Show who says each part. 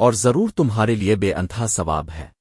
Speaker 1: اور ضرور تمہارے لیے بے انتھا ثواب ہے۔